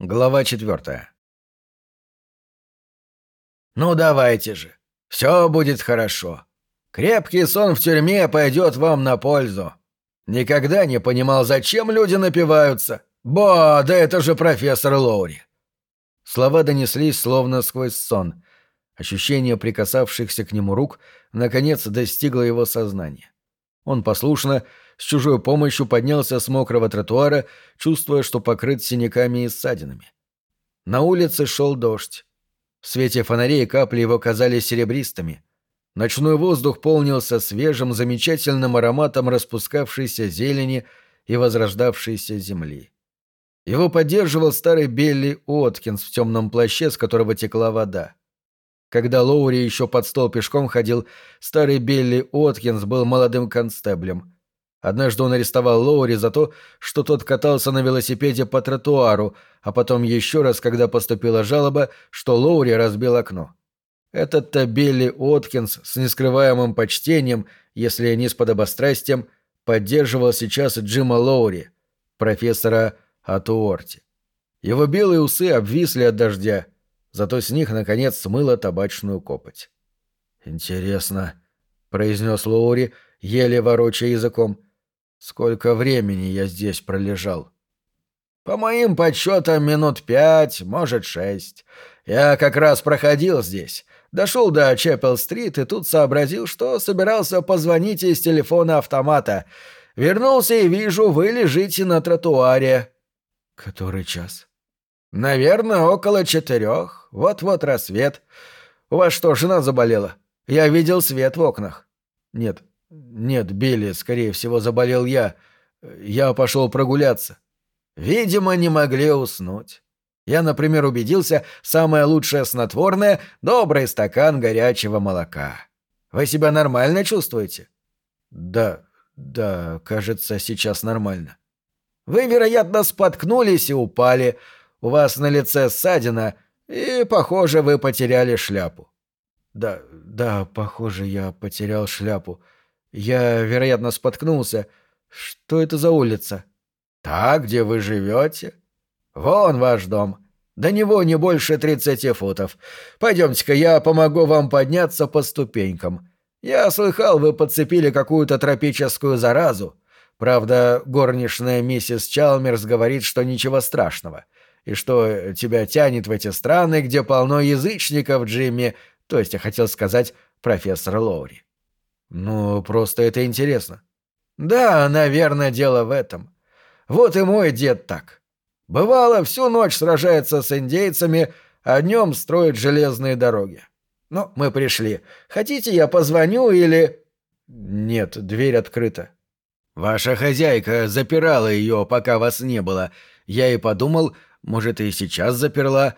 Глава четвертая. «Ну давайте же. Все будет хорошо. Крепкий сон в тюрьме пойдет вам на пользу. Никогда не понимал, зачем люди напиваются. Ба, да это же профессор Лоури». Слова донеслись словно сквозь сон. Ощущение прикасавшихся к нему рук наконец достигло его сознания. Он послушно, с чужой помощью поднялся с мокрого тротуара, чувствуя, что покрыт синяками и ссадинами. На улице шел дождь. В свете фонарей капли его казались серебристыми. Ночной воздух полнился свежим, замечательным ароматом распускавшейся зелени и возрождавшейся земли. Его поддерживал старый Белли Уоткинс в темном плаще, с которого текла вода. Когда Лоури еще под стол пешком ходил, старый Белли Уоткинс был молодым констеблем. Однажды он арестовал Лоури за то, что тот катался на велосипеде по тротуару, а потом еще раз, когда поступила жалоба, что Лоури разбил окно. Этот-то Билли Откинс с нескрываемым почтением, если не с подобострастием, поддерживал сейчас Джима Лоури, профессора Атуорти. Его белые усы обвисли от дождя, зато с них, наконец, смыло табачную копоть. «Интересно», — произнес Лоури, еле ворочая языком, — Сколько времени я здесь пролежал? По моим подсчетам, минут пять, может, шесть. Я как раз проходил здесь. Дошел до Чеппел-стрит и тут сообразил, что собирался позвонить из телефона автомата. Вернулся и вижу, вы лежите на тротуаре. Который час? Наверное, около четырех. Вот-вот рассвет. У вас что, жена заболела? Я видел свет в окнах. Нет, «Нет, Билли, скорее всего, заболел я. Я пошел прогуляться». «Видимо, не могли уснуть. Я, например, убедился, самое лучшее снотворное — добрый стакан горячего молока. Вы себя нормально чувствуете?» «Да, да, кажется, сейчас нормально». «Вы, вероятно, споткнулись и упали. У вас на лице ссадина, и, похоже, вы потеряли шляпу». «Да, да, похоже, я потерял шляпу». Я, вероятно, споткнулся. Что это за улица? Та, где вы живете? Вон ваш дом. До него не больше тридцати футов. Пойдемте-ка, я помогу вам подняться по ступенькам. Я слыхал, вы подцепили какую-то тропическую заразу. Правда, горничная миссис Чалмерс говорит, что ничего страшного. И что тебя тянет в эти страны, где полно язычников, Джимми, то есть я хотел сказать профессор Лоури. Ну, просто это интересно. Да, наверное, дело в этом. Вот и мой дед так. Бывало, всю ночь сражается с индейцами, а днем строит железные дороги. Ну, мы пришли. Хотите, я позвоню или... Нет, дверь открыта. Ваша хозяйка запирала ее, пока вас не было. Я и подумал, может, и сейчас заперла.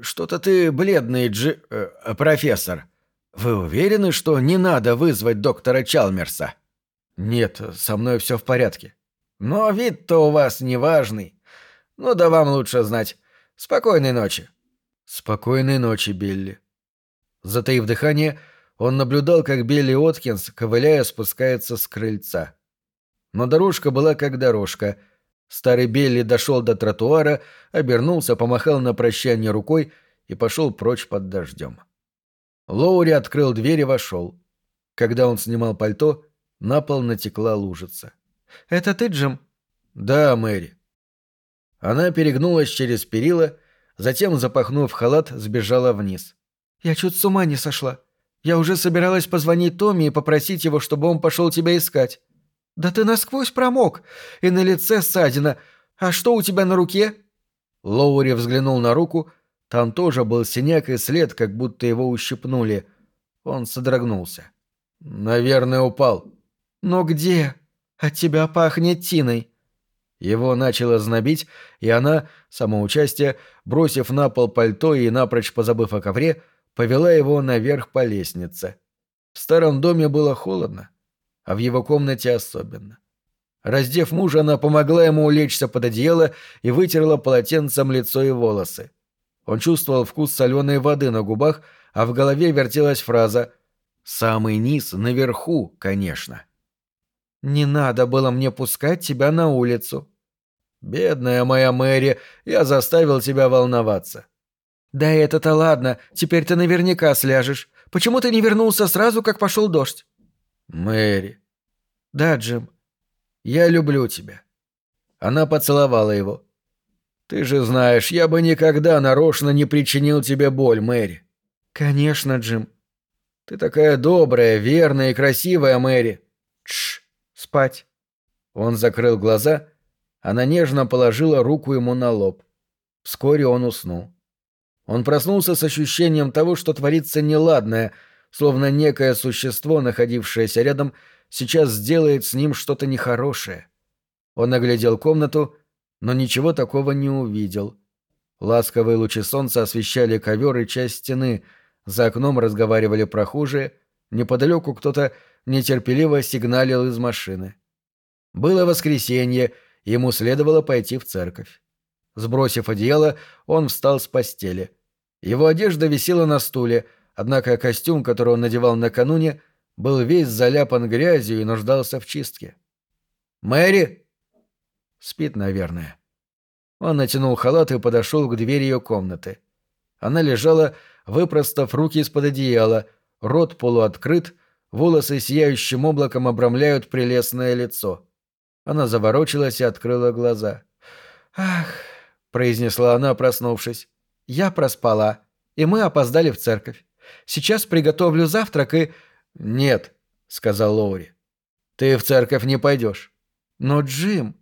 Что-то ты бледный, Джи... Э, профессор. «Вы уверены, что не надо вызвать доктора Чалмерса?» «Нет, со мной все в порядке». «Но вид-то у вас неважный. Ну да вам лучше знать. Спокойной ночи». «Спокойной ночи, Билли». Затаив дыхание, он наблюдал, как Билли Откинс, ковыляя, спускается с крыльца. Но дорожка была как дорожка. Старый Билли дошел до тротуара, обернулся, помахал на прощание рукой и пошел прочь под дождем. Лоури открыл дверь и вошел. Когда он снимал пальто, на пол натекла лужица. «Это ты, Джим?» «Да, Мэри». Она перегнулась через перила, затем, запахнув халат, сбежала вниз. «Я чуть с ума не сошла. Я уже собиралась позвонить Томми и попросить его, чтобы он пошел тебя искать. Да ты насквозь промок, и на лице ссадина. А что у тебя на руке?» Лоури взглянул на руку, там тоже был синяк и след, как будто его ущипнули. Он содрогнулся. «Наверное, упал». «Но где? От тебя пахнет тиной». Его начало знобить, и она, самоучастие, бросив на пол пальто и напрочь позабыв о ковре, повела его наверх по лестнице. В старом доме было холодно, а в его комнате особенно. Раздев мужа, она помогла ему улечься под одеяло и вытерла полотенцем лицо и волосы. Он чувствовал вкус соленой воды на губах, а в голове вертелась фраза «Самый низ наверху, конечно». «Не надо было мне пускать тебя на улицу». Бедная моя Мэри, я заставил тебя волноваться. Да это-то ладно, теперь ты наверняка сляжешь. Почему ты не вернулся сразу, как пошел дождь? Мэри. Да, Джим. Я люблю тебя. Она поцеловала его. Ты же знаешь, я бы никогда нарочно не причинил тебе боль, Мэри. Конечно, Джим. Ты такая добрая, верная и красивая, Мэри. Тш, спать. Он закрыл глаза она нежно положила руку ему на лоб. Вскоре он уснул. Он проснулся с ощущением того, что творится неладное, словно некое существо, находившееся рядом, сейчас сделает с ним что-то нехорошее. Он оглядел комнату, но ничего такого не увидел. Ласковые лучи солнца освещали ковер и часть стены, за окном разговаривали прохожие, неподалеку кто-то нетерпеливо сигналил из машины. Было воскресенье, Ему следовало пойти в церковь. Сбросив одеяло, он встал с постели. Его одежда висела на стуле, однако костюм, который он надевал накануне, был весь заляпан грязью и нуждался в чистке. «Мэри!» «Спит, наверное». Он натянул халат и подошел к двери ее комнаты. Она лежала, выпростав руки из-под одеяла, рот полуоткрыт, волосы сияющим облаком обрамляют прелестное лицо. Она заворочилась и открыла глаза. «Ах!» — произнесла она, проснувшись. «Я проспала, и мы опоздали в церковь. Сейчас приготовлю завтрак и...» «Нет», — сказал Лоури. «Ты в церковь не пойдешь». «Но, Джим...»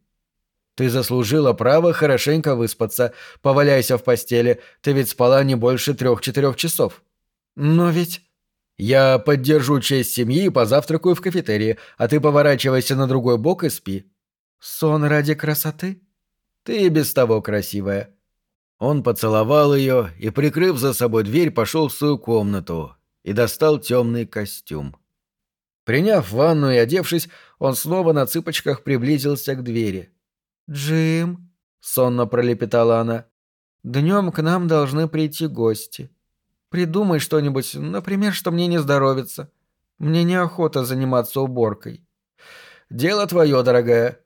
«Ты заслужила право хорошенько выспаться. Поваляйся в постели. Ты ведь спала не больше трех-четырех часов». «Но ведь...» «Я поддержу честь семьи и позавтракаю в кафетерии, а ты поворачивайся на другой бок и спи». «Сон ради красоты?» «Ты и без того красивая». Он поцеловал ее и, прикрыв за собой дверь, пошел в свою комнату и достал темный костюм. Приняв ванну и одевшись, он снова на цыпочках приблизился к двери. «Джим», — сонно пролепетала она, — «днем к нам должны прийти гости. Придумай что-нибудь, например, что мне не здоровится. Мне неохота заниматься уборкой». «Дело твое, дорогая»,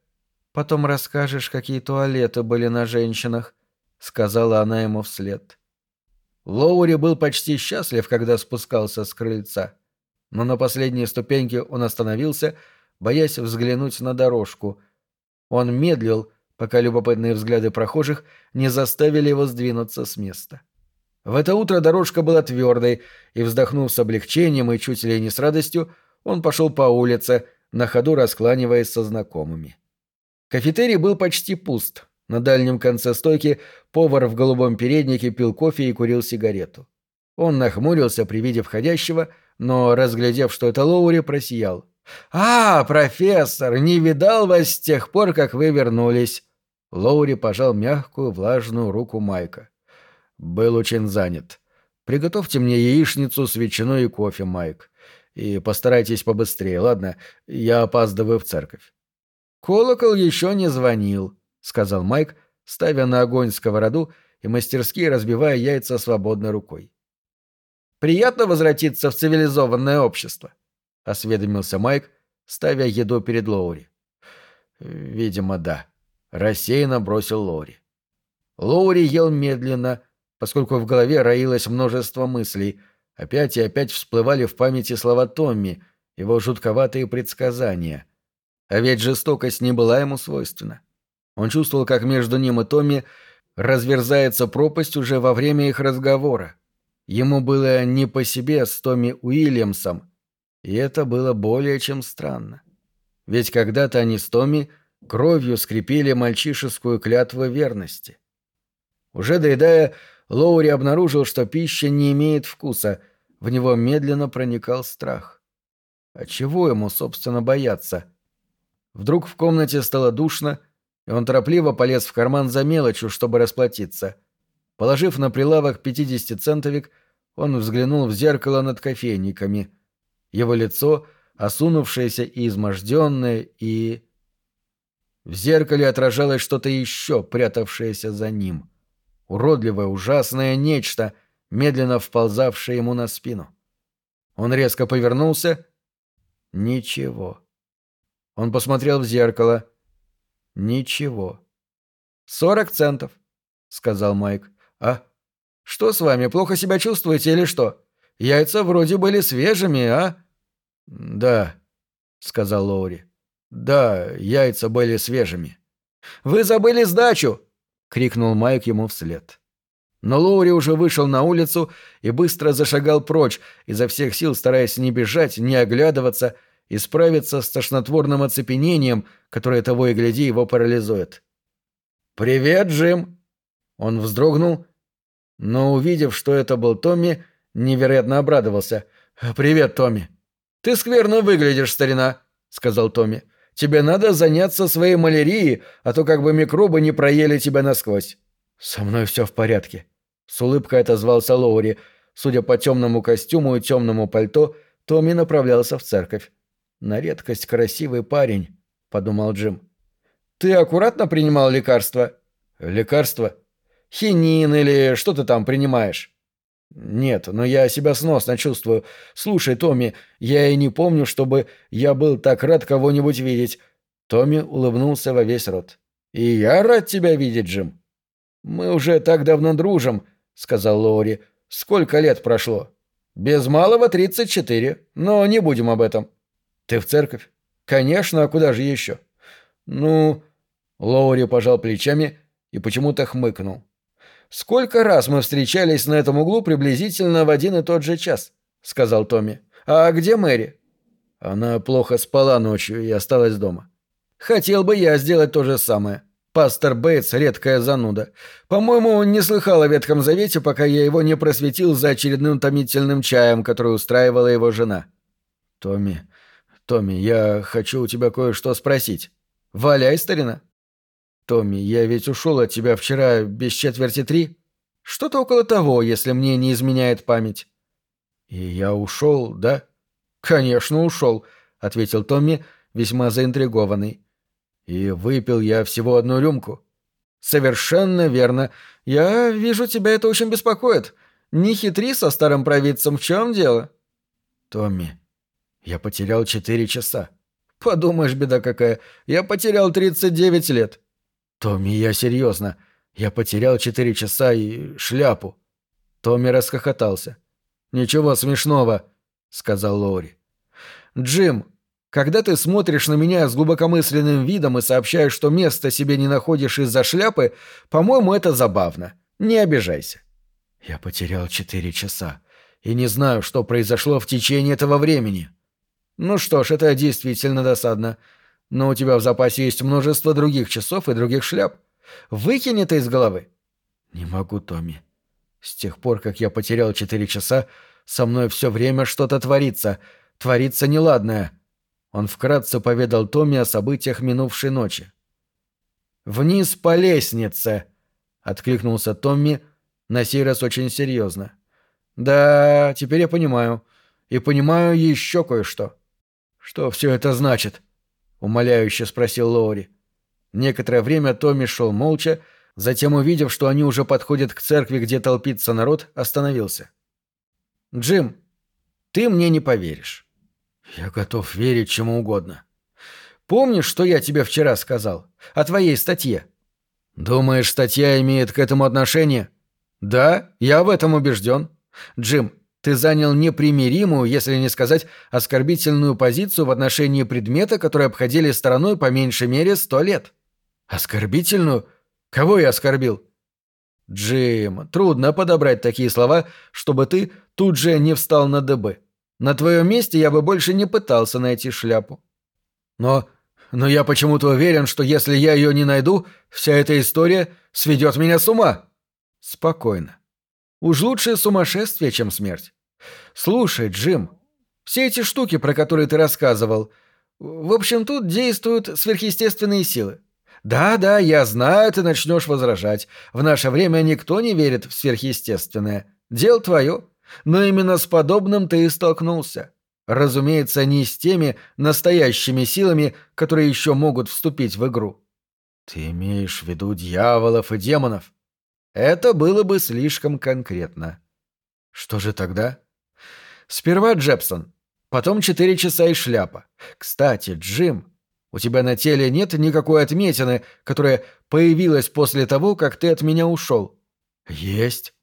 Потом расскажешь, какие туалеты были на женщинах», — сказала она ему вслед. Лоури был почти счастлив, когда спускался с крыльца. Но на последней ступеньке он остановился, боясь взглянуть на дорожку. Он медлил, пока любопытные взгляды прохожих не заставили его сдвинуться с места. В это утро дорожка была твердой, и, вздохнув с облегчением и чуть ли не с радостью, он пошел по улице, на ходу раскланиваясь со знакомыми. Кафетерий был почти пуст. На дальнем конце стойки повар в голубом переднике пил кофе и курил сигарету. Он нахмурился при виде входящего, но, разглядев, что это Лоури, просиял. «А, профессор, не видал вас с тех пор, как вы вернулись!» Лоури пожал мягкую, влажную руку Майка. «Был очень занят. Приготовьте мне яичницу с ветчиной и кофе, Майк. И постарайтесь побыстрее, ладно? Я опаздываю в церковь». «Колокол еще не звонил», — сказал Майк, ставя на огонь сковороду и мастерски разбивая яйца свободной рукой. «Приятно возвратиться в цивилизованное общество», — осведомился Майк, ставя еду перед Лоури. «Видимо, да», — рассеянно бросил Лоури. Лоури ел медленно, поскольку в голове роилось множество мыслей. Опять и опять всплывали в памяти слова Томми, его жутковатые предсказания — а ведь жестокость не была ему свойственна. Он чувствовал, как между ним и Томми разверзается пропасть уже во время их разговора. Ему было не по себе с Томми Уильямсом, и это было более чем странно. Ведь когда-то они с Томми кровью скрепили мальчишескую клятву верности. Уже доедая, Лоури обнаружил, что пища не имеет вкуса, в него медленно проникал страх. А чего ему, собственно, бояться? Вдруг в комнате стало душно, и он торопливо полез в карман за мелочью, чтобы расплатиться. Положив на прилавок 50-центовик, он взглянул в зеркало над кофейниками. Его лицо, осунувшееся и изможденное, и... В зеркале отражалось что-то еще, прятавшееся за ним. Уродливое, ужасное нечто, медленно вползавшее ему на спину. Он резко повернулся. Ничего. Он посмотрел в зеркало. Ничего. «Сорок центов», — сказал Майк. «А? Что с вами, плохо себя чувствуете или что? Яйца вроде были свежими, а?» «Да», — сказал Лоури. «Да, яйца были свежими». «Вы забыли сдачу!» — крикнул Майк ему вслед. Но Лоури уже вышел на улицу и быстро зашагал прочь, изо всех сил стараясь не бежать, не оглядываться и справиться с тошнотворным оцепенением, которое того и гляди его парализует. «Привет, Джим!» Он вздрогнул, но, увидев, что это был Томми, невероятно обрадовался. «Привет, Томми!» «Ты скверно выглядишь, старина», — сказал Томми. «Тебе надо заняться своей малярией, а то как бы микробы не проели тебя насквозь». «Со мной все в порядке», — с улыбкой отозвался Лоури. Судя по темному костюму и темному пальто, Томми направлялся в церковь. «На редкость красивый парень», — подумал Джим. «Ты аккуратно принимал лекарства?» «Лекарства? Хинин или что ты там принимаешь?» «Нет, но я себя сносно чувствую. Слушай, Томми, я и не помню, чтобы я был так рад кого-нибудь видеть». Томми улыбнулся во весь рот. «И я рад тебя видеть, Джим». «Мы уже так давно дружим», — сказал Лоури. «Сколько лет прошло?» «Без малого тридцать четыре, но не будем об этом». «Ты в церковь?» «Конечно, а куда же еще?» «Ну...» Лоури пожал плечами и почему-то хмыкнул. «Сколько раз мы встречались на этом углу приблизительно в один и тот же час?» — сказал Томми. «А где Мэри?» Она плохо спала ночью и осталась дома. «Хотел бы я сделать то же самое. Пастор Бейтс — редкая зануда. По-моему, он не слыхал о Ветхом Завете, пока я его не просветил за очередным томительным чаем, который устраивала его жена». «Томми, Томми, я хочу у тебя кое-что спросить. Валяй, старина». «Томми, я ведь ушел от тебя вчера без четверти три?» «Что-то около того, если мне не изменяет память». «И я ушел, да?» «Конечно, ушел», — ответил Томми, весьма заинтригованный. «И выпил я всего одну рюмку». «Совершенно верно. Я вижу, тебя это очень беспокоит. Не хитри со старым провидцем, в чем дело?» «Томми, я потерял четыре часа». «Подумаешь, беда какая. Я потерял тридцать девять лет». «Томми, я серьезно. Я потерял четыре часа и шляпу». Томми расхохотался. «Ничего смешного», — сказал Лоури. «Джим, когда ты смотришь на меня с глубокомысленным видом и сообщаешь, что места себе не находишь из-за шляпы, по-моему, это забавно. Не обижайся». «Я потерял четыре часа и не знаю, что произошло в течение этого времени». «Ну что ж, это действительно досадно. Но у тебя в запасе есть множество других часов и других шляп. Выкинь это из головы. Не могу, Томми. С тех пор, как я потерял четыре часа, со мной все время что-то творится. Творится неладное. Он вкратце поведал Томми о событиях минувшей ночи. «Вниз по лестнице!» — откликнулся Томми, на сей раз очень серьезно. «Да, теперь я понимаю. И понимаю еще кое-что». «Что все это значит?» — умоляюще спросил Лоури. Некоторое время Томми шел молча, затем, увидев, что они уже подходят к церкви, где толпится народ, остановился. «Джим, ты мне не поверишь». «Я готов верить чему угодно». «Помнишь, что я тебе вчера сказал? О твоей статье?» «Думаешь, статья имеет к этому отношение?» «Да, я в этом убежден. Джим, ты занял непримиримую, если не сказать оскорбительную позицию в отношении предмета, который обходили стороной по меньшей мере сто лет. Оскорбительную? Кого я оскорбил? Джим, трудно подобрать такие слова, чтобы ты тут же не встал на дыбы. На твоем месте я бы больше не пытался найти шляпу. Но... но я почему-то уверен, что если я ее не найду, вся эта история сведет меня с ума. Спокойно. Уж лучше сумасшествие, чем смерть. Слушай, Джим, все эти штуки, про которые ты рассказывал, в общем, тут действуют сверхъестественные силы. Да-да, я знаю, ты начнешь возражать. В наше время никто не верит в сверхъестественное. Дело твое. Но именно с подобным ты и столкнулся. Разумеется, не с теми настоящими силами, которые еще могут вступить в игру. Ты имеешь в виду дьяволов и демонов? Это было бы слишком конкретно. Что же тогда? Сперва Джепсон, потом четыре часа и шляпа. Кстати, Джим, У тебя на теле нет никакой отметины, которая появилась после того, как ты от меня ушел?» «Есть».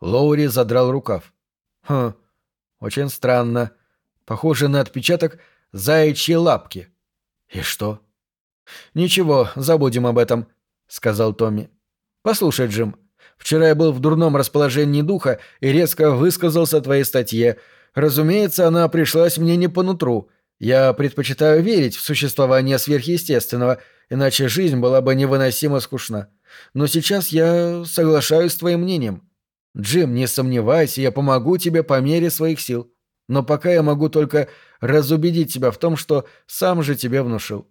Лоури задрал рукав. «Хм, очень странно. Похоже на отпечаток заячьей лапки». «И что?» «Ничего, забудем об этом», — сказал Томми. «Послушай, Джим, вчера я был в дурном расположении духа и резко высказался о твоей статье. Разумеется, она пришлась мне не по нутру. Я предпочитаю верить в существование сверхъестественного, иначе жизнь была бы невыносимо скучна. Но сейчас я соглашаюсь с твоим мнением. Джим, не сомневайся, я помогу тебе по мере своих сил. Но пока я могу только разубедить тебя в том, что сам же тебе внушил.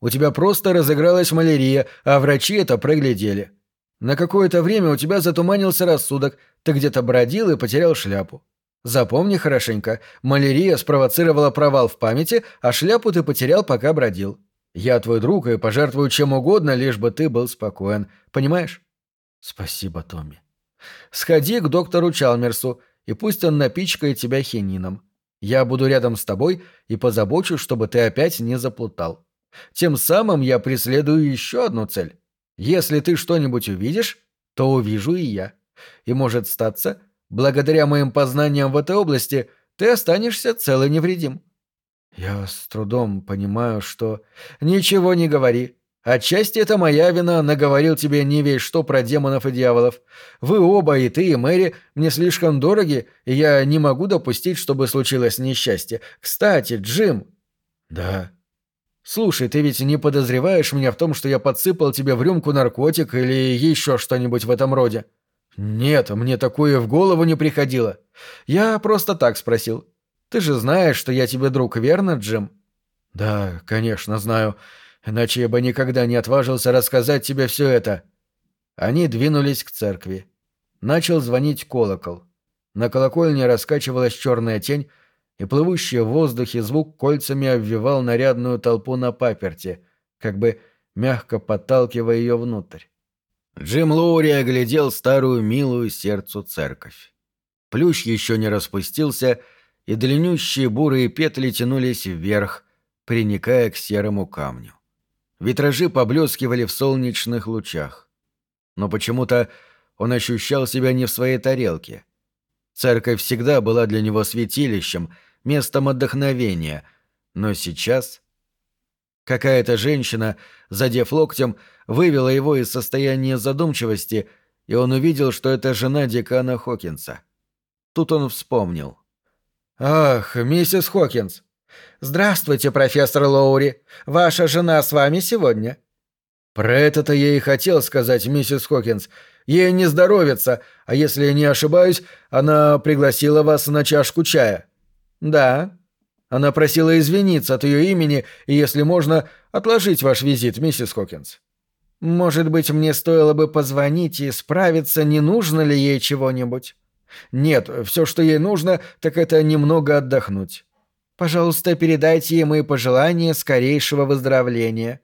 У тебя просто разыгралась малярия, а врачи это проглядели. На какое-то время у тебя затуманился рассудок, ты где-то бродил и потерял шляпу. Запомни хорошенько, малярия спровоцировала провал в памяти, а шляпу ты потерял, пока бродил. Я твой друг и пожертвую чем угодно, лишь бы ты был спокоен. Понимаешь? Спасибо, Томми. Сходи к доктору Чалмерсу, и пусть он напичкает тебя хинином. Я буду рядом с тобой и позабочусь, чтобы ты опять не заплутал. Тем самым я преследую еще одну цель. Если ты что-нибудь увидишь, то увижу и я. И может статься, благодаря моим познаниям в этой области, ты останешься цел и невредим. Я с трудом понимаю, что... Ничего не говори. Отчасти это моя вина, наговорил тебе не весь что про демонов и дьяволов. Вы оба, и ты, и Мэри, мне слишком дороги, и я не могу допустить, чтобы случилось несчастье. Кстати, Джим... Да. Слушай, ты ведь не подозреваешь меня в том, что я подсыпал тебе в рюмку наркотик или еще что-нибудь в этом роде? Нет, мне такое в голову не приходило. Я просто так спросил. Ты же знаешь, что я тебе друг, верно, Джим? Да, конечно, знаю. Иначе я бы никогда не отважился рассказать тебе все это. Они двинулись к церкви. Начал звонить колокол. На колокольне раскачивалась черная тень, и плывущий в воздухе звук кольцами обвивал нарядную толпу на паперте, как бы мягко подталкивая ее внутрь. Джим Лоури оглядел старую милую сердцу церковь. Плющ еще не распустился, и длиннющие бурые петли тянулись вверх, приникая к серому камню. Витражи поблескивали в солнечных лучах. Но почему-то он ощущал себя не в своей тарелке. Церковь всегда была для него святилищем — местом отдохновения, но сейчас... Какая-то женщина, задев локтем, вывела его из состояния задумчивости, и он увидел, что это жена декана Хокинса. Тут он вспомнил. «Ах, миссис Хокинс! Здравствуйте, профессор Лоури! Ваша жена с вами сегодня?» «Про это-то я и хотел сказать, миссис Хокинс. Ей не здоровится, а если я не ошибаюсь, она пригласила вас на чашку чая». «Да». Она просила извиниться от ее имени и, если можно, отложить ваш визит, миссис Хокинс. Может быть, мне стоило бы позвонить и справиться, не нужно ли ей чего-нибудь? Нет, все, что ей нужно, так это немного отдохнуть. Пожалуйста, передайте ей мои пожелания скорейшего выздоровления.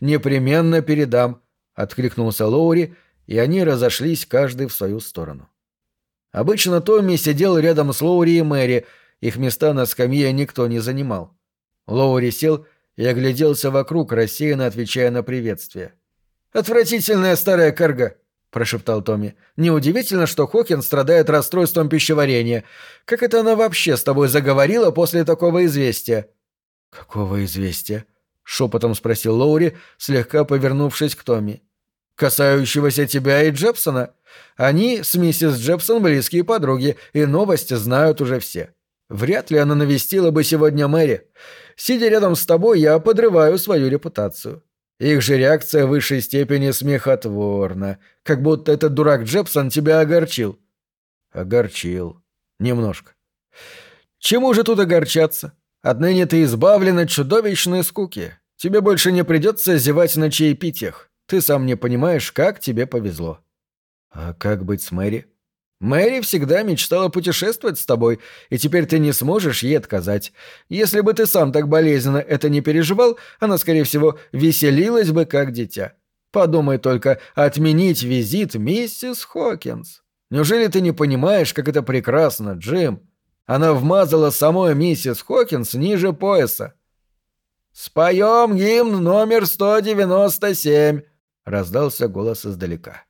Непременно передам, откликнулся Лоури, и они разошлись каждый в свою сторону. Обычно Томми сидел рядом с Лоури и Мэри, их места на скамье никто не занимал. Лоури сел и огляделся вокруг, рассеянно отвечая на приветствие. «Отвратительная старая карга!» — прошептал Томми. «Неудивительно, что Хокин страдает расстройством пищеварения. Как это она вообще с тобой заговорила после такого известия?» «Какого известия?» — шепотом спросил Лоури, слегка повернувшись к Томми. «Касающегося тебя и Джепсона. Они с миссис Джепсон близкие подруги, и новости знают уже все. Вряд ли она навестила бы сегодня Мэри. Сидя рядом с тобой, я подрываю свою репутацию. Их же реакция в высшей степени смехотворна, как будто этот дурак Джепсон тебя огорчил. Огорчил. Немножко. Чему же тут огорчаться? Отныне ты избавлен от чудовищной скуки. Тебе больше не придется зевать на чаепитиях. Ты сам не понимаешь, как тебе повезло. А как быть с Мэри? Мэри всегда мечтала путешествовать с тобой, и теперь ты не сможешь ей отказать. Если бы ты сам так болезненно это не переживал, она, скорее всего, веселилась бы как дитя. Подумай только, отменить визит миссис Хокинс. Неужели ты не понимаешь, как это прекрасно, Джим? Она вмазала самой миссис Хокинс ниже пояса. «Споем гимн номер 197!» — раздался голос издалека.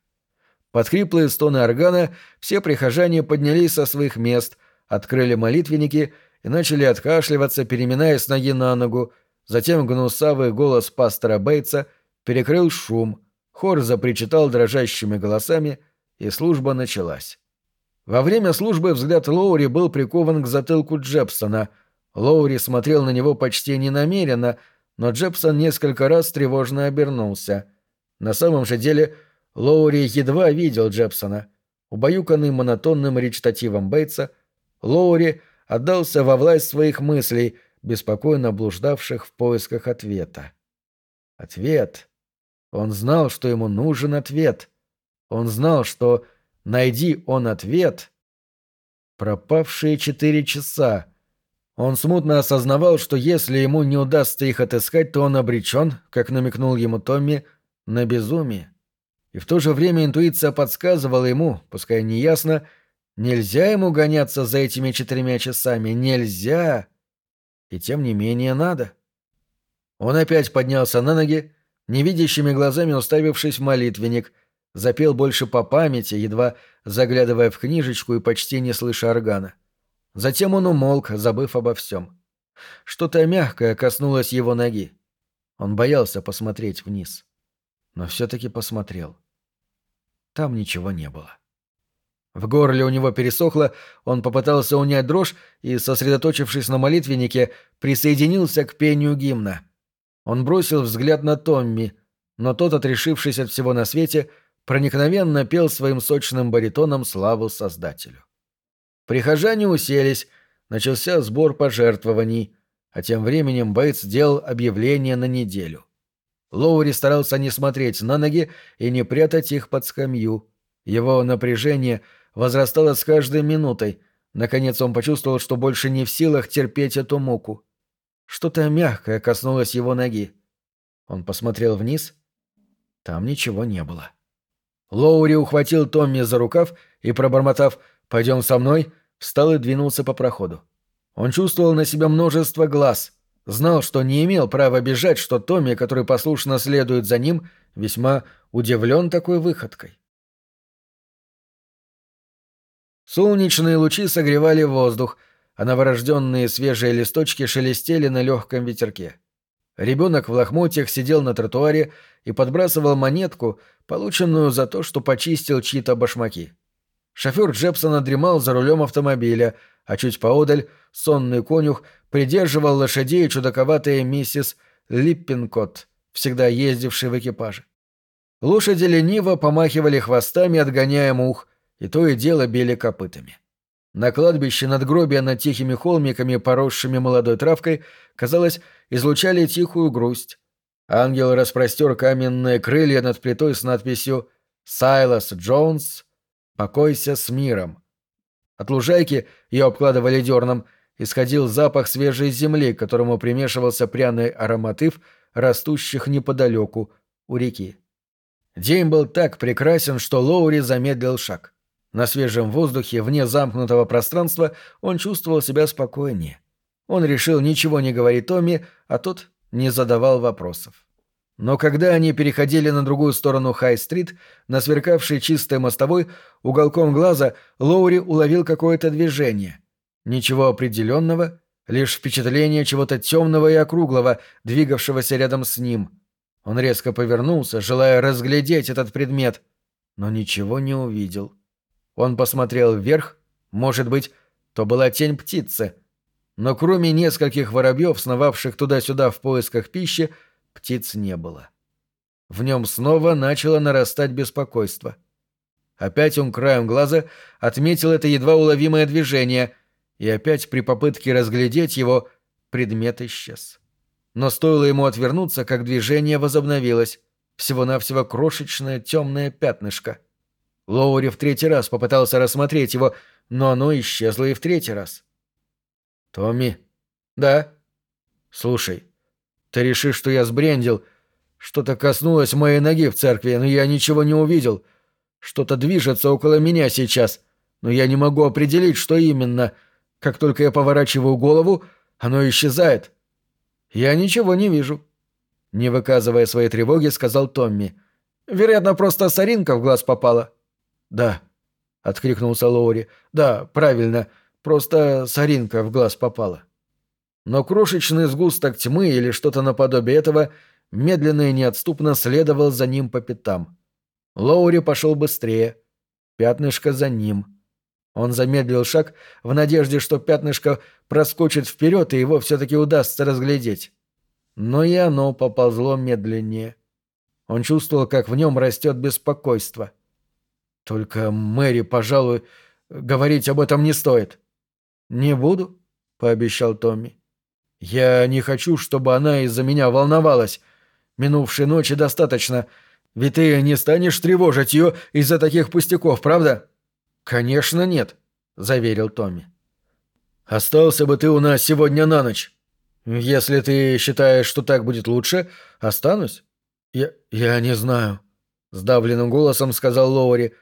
Под хриплые стоны органа все прихожане поднялись со своих мест, открыли молитвенники и начали откашливаться, переминаясь с ноги на ногу. Затем гнусавый голос пастора Бейтса перекрыл шум, хор запричитал дрожащими голосами, и служба началась. Во время службы взгляд Лоури был прикован к затылку Джепсона. Лоури смотрел на него почти ненамеренно, но Джепсон несколько раз тревожно обернулся. На самом же деле Лоури едва видел Джепсона. Убаюканный монотонным речитативом Бейтса, Лоури отдался во власть своих мыслей, беспокойно блуждавших в поисках ответа. Ответ. Он знал, что ему нужен ответ. Он знал, что найди он ответ. Пропавшие четыре часа. Он смутно осознавал, что если ему не удастся их отыскать, то он обречен, как намекнул ему Томми, на безумие. И в то же время интуиция подсказывала ему, пускай неясно, нельзя ему гоняться за этими четырьмя часами, нельзя. И тем не менее надо. Он опять поднялся на ноги, невидящими глазами уставившись в молитвенник, запел больше по памяти, едва заглядывая в книжечку и почти не слыша органа. Затем он умолк, забыв обо всем. Что-то мягкое коснулось его ноги. Он боялся посмотреть вниз. Но все-таки посмотрел. Там ничего не было. В горле у него пересохло, он попытался унять дрожь и, сосредоточившись на молитвеннике, присоединился к пению гимна. Он бросил взгляд на Томми, но тот, отрешившись от всего на свете, проникновенно пел своим сочным баритоном славу Создателю. Прихожане уселись, начался сбор пожертвований, а тем временем Бейтс сделал объявление на неделю. Лоури старался не смотреть на ноги и не прятать их под скамью. Его напряжение возрастало с каждой минутой. Наконец он почувствовал, что больше не в силах терпеть эту муку. Что-то мягкое коснулось его ноги. Он посмотрел вниз. Там ничего не было. Лоури ухватил Томми за рукав и, пробормотав «Пойдем со мной», встал и двинулся по проходу. Он чувствовал на себя множество глаз. Знал, что не имел права бежать, что Томми, который послушно следует за ним, весьма удивлен такой выходкой. Солнечные лучи согревали воздух, а новорожденные свежие листочки шелестели на легком ветерке. Ребенок в лохмотьях сидел на тротуаре и подбрасывал монетку, полученную за то, что почистил чьи-то башмаки. Шофер Джепсона дремал за рулем автомобиля, а чуть поодаль сонный конюх придерживал лошадей чудаковатая миссис Липпинкот, всегда ездивший в экипаже. Лошади лениво помахивали хвостами, отгоняя мух, и то и дело били копытами. — на кладбище надгробия над тихими холмиками, поросшими молодой травкой, казалось, излучали тихую грусть. Ангел распростер каменные крылья над плитой с надписью «Сайлас Джонс, покойся с миром». От лужайки, ее обкладывали дерном, исходил запах свежей земли, к которому примешивался пряный ароматив растущих неподалеку, у реки. День был так прекрасен, что Лоури замедлил шаг. На свежем воздухе, вне замкнутого пространства, он чувствовал себя спокойнее. Он решил ничего не говорить Томми, а тот не задавал вопросов. Но когда они переходили на другую сторону Хай-стрит, на сверкавшей чистой мостовой, уголком глаза Лоури уловил какое-то движение. Ничего определенного, лишь впечатление чего-то темного и округлого, двигавшегося рядом с ним. Он резко повернулся, желая разглядеть этот предмет, но ничего не увидел. Он посмотрел вверх, может быть, то была тень птицы. Но кроме нескольких воробьев, сновавших туда-сюда в поисках пищи, птиц не было. В нем снова начало нарастать беспокойство. Опять он краем глаза отметил это едва уловимое движение, и опять при попытке разглядеть его предмет исчез. Но стоило ему отвернуться, как движение возобновилось. Всего-навсего крошечное темное пятнышко — Лоури в третий раз попытался рассмотреть его, но оно исчезло и в третий раз. «Томми?» «Да?» «Слушай, ты решишь, что я сбрендил? Что-то коснулось моей ноги в церкви, но я ничего не увидел. Что-то движется около меня сейчас, но я не могу определить, что именно. Как только я поворачиваю голову, оно исчезает». «Я ничего не вижу», — не выказывая своей тревоги, сказал Томми. «Вероятно, просто соринка в глаз попала». «Да», — откликнулся Лоури. «Да, правильно, просто соринка в глаз попала». Но крошечный сгусток тьмы или что-то наподобие этого медленно и неотступно следовал за ним по пятам. Лоури пошел быстрее. Пятнышко за ним. Он замедлил шаг в надежде, что пятнышко проскочит вперед и его все-таки удастся разглядеть. Но и оно поползло медленнее. Он чувствовал, как в нем растет беспокойство. Только Мэри, пожалуй, говорить об этом не стоит. «Не буду», — пообещал Томми. «Я не хочу, чтобы она из-за меня волновалась. Минувшей ночи достаточно, ведь ты не станешь тревожить ее из-за таких пустяков, правда?» «Конечно нет», — заверил Томми. «Остался бы ты у нас сегодня на ночь. Если ты считаешь, что так будет лучше, останусь». «Я... я не знаю», — сдавленным голосом сказал Лоури.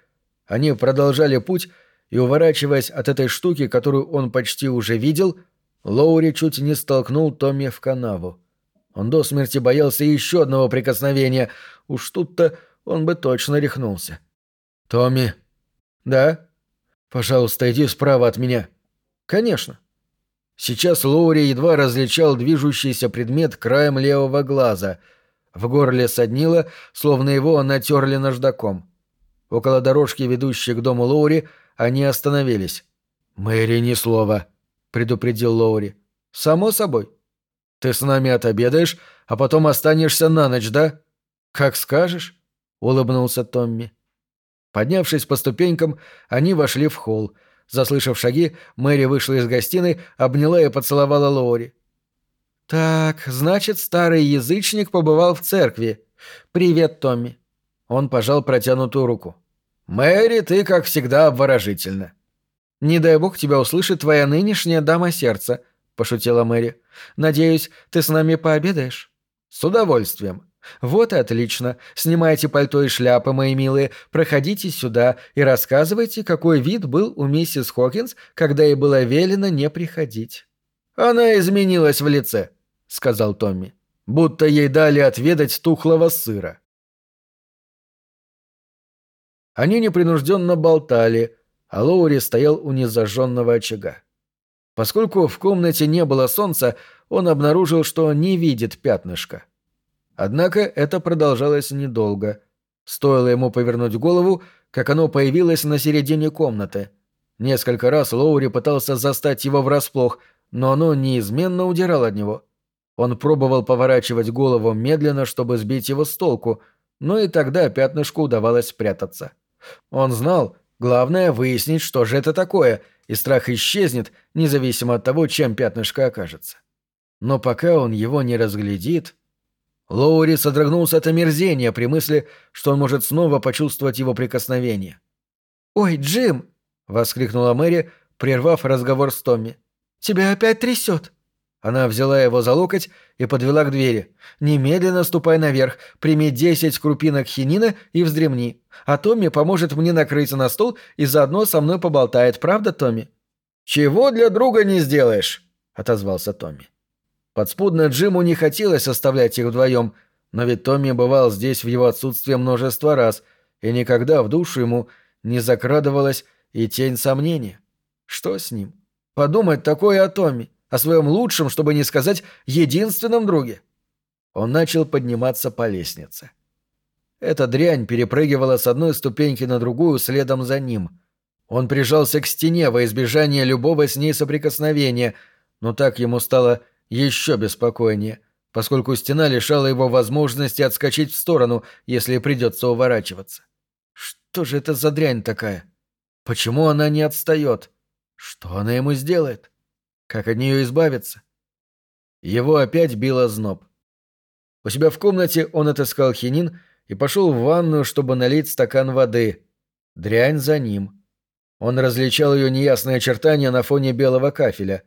Они продолжали путь, и, уворачиваясь от этой штуки, которую он почти уже видел, Лоури чуть не столкнул Томми в канаву. Он до смерти боялся еще одного прикосновения. Уж тут-то он бы точно рехнулся. «Томми?» «Да?» «Пожалуйста, иди справа от меня». «Конечно». Сейчас Лоури едва различал движущийся предмет краем левого глаза. В горле соднило, словно его натерли наждаком. Около дорожки, ведущей к дому Лоури, они остановились. «Мэри, ни слова», — предупредил Лоури. «Само собой». Ты с нами отобедаешь, а потом останешься на ночь, да? Как скажешь, улыбнулся Томми. Поднявшись по ступенькам, они вошли в холл. Заслышав шаги, Мэри вышла из гостиной, обняла и поцеловала Лори. «Так, значит, старый язычник побывал в церкви. Привет, Томми». Он пожал протянутую руку. «Мэри, ты, как всегда, обворожительна». «Не дай бог тебя услышит твоя нынешняя дама сердца», — пошутила Мэри. «Надеюсь, ты с нами пообедаешь?» «С удовольствием». «Вот и отлично. Снимайте пальто и шляпы, мои милые, проходите сюда и рассказывайте, какой вид был у миссис Хокинс, когда ей было велено не приходить». «Она изменилась в лице», — сказал Томми. «Будто ей дали отведать тухлого сыра». Они непринужденно болтали, а Лоури стоял у незажженного очага. Поскольку в комнате не было солнца, он обнаружил, что не видит пятнышко. Однако это продолжалось недолго. Стоило ему повернуть голову, как оно появилось на середине комнаты. Несколько раз Лоури пытался застать его врасплох, но оно неизменно удирало от него. Он пробовал поворачивать голову медленно, чтобы сбить его с толку, но и тогда пятнышку удавалось спрятаться. Он знал, главное выяснить, что же это такое — и страх исчезнет, независимо от того, чем пятнышко окажется. Но пока он его не разглядит... Лоури содрогнулся от омерзения при мысли, что он может снова почувствовать его прикосновение. «Ой, Джим!» — воскликнула Мэри, прервав разговор с Томми. «Тебя опять трясет!» Она взяла его за локоть и подвела к двери. «Немедленно ступай наверх, прими десять крупинок хинина и вздремни. А Томми поможет мне накрыть на стол и заодно со мной поболтает, правда, Томми?» «Чего для друга не сделаешь?» — отозвался Томми. Подспудно Джиму не хотелось оставлять их вдвоем, но ведь Томми бывал здесь в его отсутствие множество раз, и никогда в душу ему не закрадывалась и тень сомнения. Что с ним? Подумать такое о Томми о своем лучшем, чтобы не сказать единственном друге. Он начал подниматься по лестнице. Эта дрянь перепрыгивала с одной ступеньки на другую следом за ним. Он прижался к стене во избежание любого с ней соприкосновения, но так ему стало еще беспокойнее, поскольку стена лишала его возможности отскочить в сторону, если придется уворачиваться. Что же это за дрянь такая? Почему она не отстает? Что она ему сделает? — как от нее избавиться? Его опять било зноб. У себя в комнате он отыскал хинин и пошел в ванную, чтобы налить стакан воды. Дрянь за ним. Он различал ее неясные очертания на фоне белого кафеля.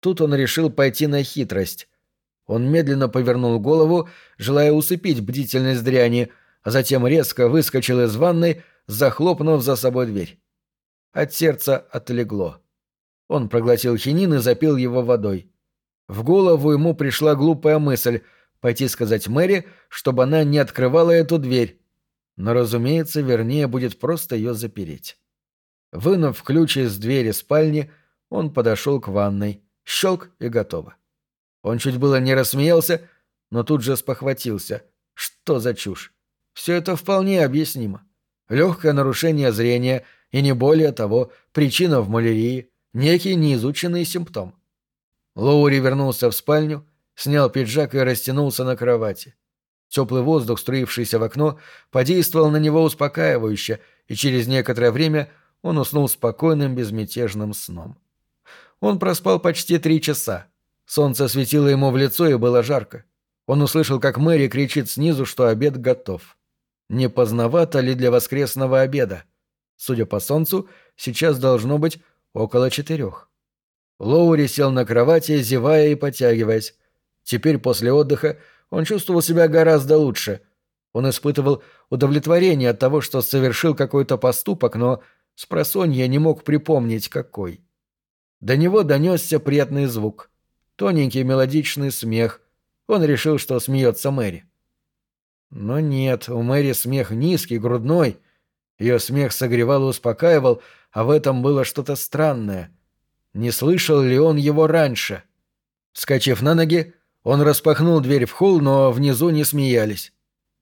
Тут он решил пойти на хитрость. Он медленно повернул голову, желая усыпить бдительность дряни, а затем резко выскочил из ванной, захлопнув за собой дверь. От сердца отлегло. Он проглотил хинин и запил его водой. В голову ему пришла глупая мысль пойти сказать Мэри, чтобы она не открывала эту дверь. Но, разумеется, вернее будет просто ее запереть. Вынув ключ из двери спальни, он подошел к ванной. Щелк и готово. Он чуть было не рассмеялся, но тут же спохватился. Что за чушь? Все это вполне объяснимо. Легкое нарушение зрения и не более того причина в малярии, некий неизученный симптом. Лоури вернулся в спальню, снял пиджак и растянулся на кровати. Теплый воздух, струившийся в окно, подействовал на него успокаивающе, и через некоторое время он уснул спокойным безмятежным сном. Он проспал почти три часа. Солнце светило ему в лицо и было жарко. Он услышал, как Мэри кричит снизу, что обед готов. Не поздновато ли для воскресного обеда? Судя по солнцу, сейчас должно быть около четырех. Лоури сел на кровати, зевая и потягиваясь. Теперь, после отдыха, он чувствовал себя гораздо лучше. Он испытывал удовлетворение от того, что совершил какой-то поступок, но с просонья не мог припомнить, какой. До него донесся приятный звук. Тоненький мелодичный смех. Он решил, что смеется Мэри. Но нет, у Мэри смех низкий, грудной. Ее смех согревал и успокаивал, а в этом было что-то странное. Не слышал ли он его раньше? Вскочив на ноги, он распахнул дверь в холл, но внизу не смеялись.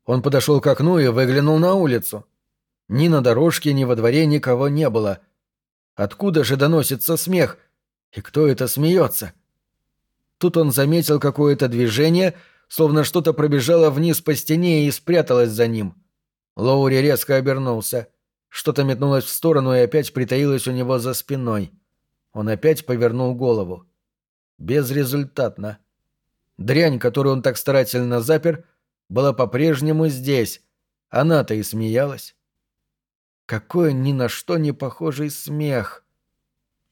Он подошел к окну и выглянул на улицу. Ни на дорожке, ни во дворе никого не было. Откуда же доносится смех? И кто это смеется? Тут он заметил какое-то движение, словно что-то пробежало вниз по стене и спряталось за ним. Лоури резко обернулся. Что-то метнулось в сторону и опять притаилось у него за спиной. Он опять повернул голову. Безрезультатно. Дрянь, которую он так старательно запер, была по-прежнему здесь. Она-то и смеялась. Какой ни на что не похожий смех.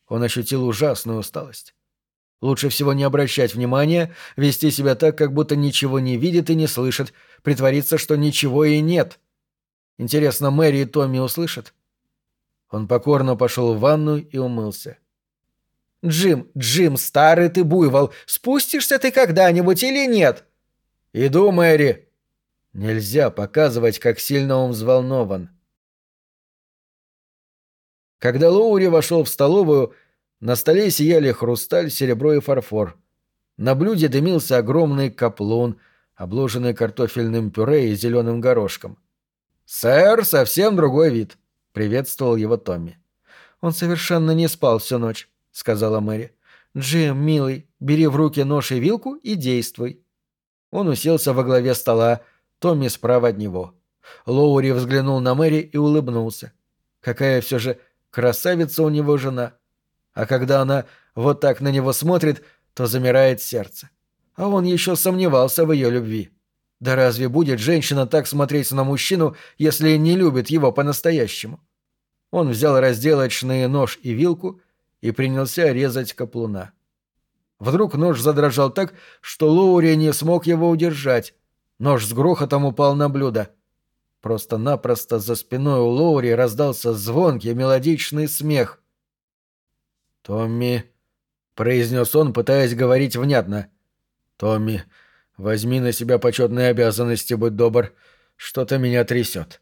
Он ощутил ужасную усталость. Лучше всего не обращать внимания, вести себя так, как будто ничего не видит и не слышит, притвориться, что ничего и нет. Интересно, Мэри и Томми услышат? Он покорно пошел в ванную и умылся. «Джим, Джим, старый ты буйвол, спустишься ты когда-нибудь или нет?» «Иду, Мэри!» Нельзя показывать, как сильно он взволнован. Когда Лоури вошел в столовую, на столе сияли хрусталь, серебро и фарфор. На блюде дымился огромный каплун, обложенный картофельным пюре и зеленым горошком. «Сэр, совсем другой вид», — приветствовал его Томми. «Он совершенно не спал всю ночь», — сказала Мэри. «Джим, милый, бери в руки нож и вилку и действуй». Он уселся во главе стола, Томми справа от него. Лоури взглянул на Мэри и улыбнулся. Какая все же Красавица у него жена. А когда она вот так на него смотрит, то замирает сердце. А он еще сомневался в ее любви. Да разве будет женщина так смотреть на мужчину, если не любит его по-настоящему? Он взял разделочный нож и вилку и принялся резать каплуна. Вдруг нож задрожал так, что Лоури не смог его удержать. Нож с грохотом упал на блюдо. Просто-напросто за спиной у Лоури раздался звонкий мелодичный смех. «Томми», — произнес он, пытаясь говорить внятно. «Томми, возьми на себя почетные обязанности, будь добр. Что-то меня трясет».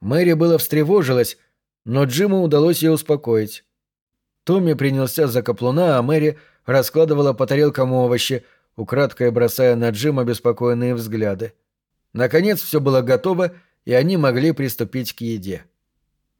Мэри было встревожилась, но Джиму удалось ее успокоить. Томми принялся за каплуна, а Мэри раскладывала по тарелкам овощи, украдкой бросая на Джима беспокойные взгляды. — Наконец все было готово, и они могли приступить к еде.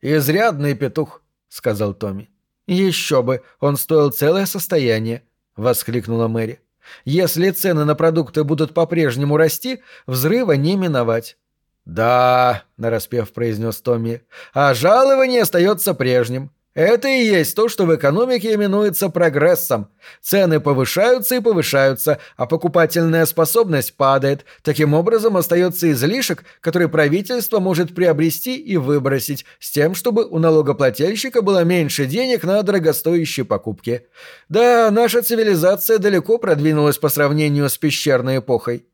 «Изрядный петух», — сказал Томми. «Еще бы, он стоил целое состояние», — воскликнула Мэри. «Если цены на продукты будут по-прежнему расти, взрыва не миновать». «Да», — нараспев произнес Томми, — «а жалование остается прежним. Это и есть то, что в экономике именуется прогрессом. Цены повышаются и повышаются, а покупательная способность падает. Таким образом остается излишек, который правительство может приобрести и выбросить, с тем, чтобы у налогоплательщика было меньше денег на дорогостоящие покупки. Да, наша цивилизация далеко продвинулась по сравнению с пещерной эпохой.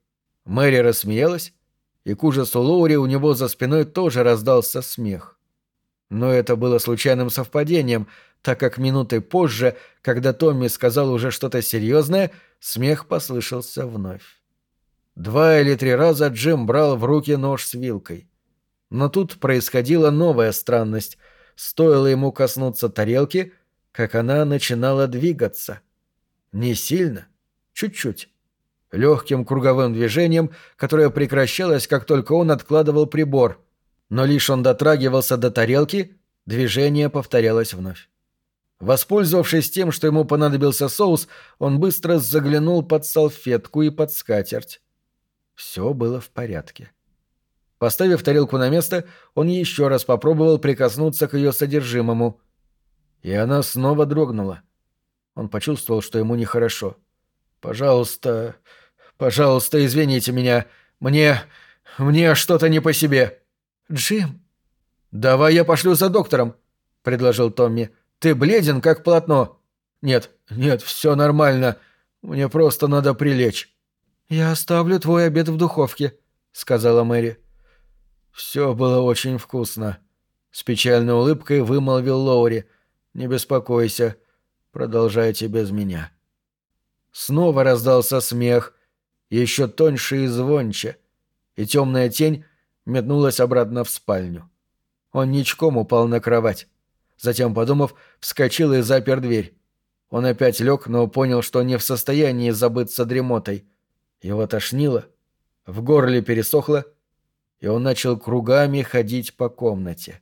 Мэри рассмеялась, и к ужасу Лоури у него за спиной тоже раздался смех. Но это было случайным совпадением, так как минуты позже, когда Томми сказал уже что-то серьезное, смех послышался вновь. Два или три раза Джим брал в руки нож с вилкой. Но тут происходила новая странность. Стоило ему коснуться тарелки, как она начинала двигаться. Не сильно, чуть-чуть. Легким круговым движением, которое прекращалось, как только он откладывал прибор. Но лишь он дотрагивался до тарелки, движение повторялось вновь. Воспользовавшись тем, что ему понадобился соус, он быстро заглянул под салфетку и под скатерть. Все было в порядке. Поставив тарелку на место, он еще раз попробовал прикоснуться к ее содержимому. И она снова дрогнула. Он почувствовал, что ему нехорошо. «Пожалуйста, пожалуйста, извините меня. Мне... мне что-то не по себе». «Джим...» «Давай я пошлю за доктором», — предложил Томми. «Ты бледен, как полотно». «Нет, нет, все нормально. Мне просто надо прилечь». «Я оставлю твой обед в духовке», — сказала Мэри. «Все было очень вкусно», — с печальной улыбкой вымолвил Лоури. «Не беспокойся. Продолжайте без меня». Снова раздался смех, еще тоньше и звонче, и темная тень метнулась обратно в спальню. Он ничком упал на кровать. Затем, подумав, вскочил и запер дверь. Он опять лег, но понял, что не в состоянии забыться дремотой. Его тошнило, в горле пересохло, и он начал кругами ходить по комнате.